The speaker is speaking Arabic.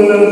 Lord.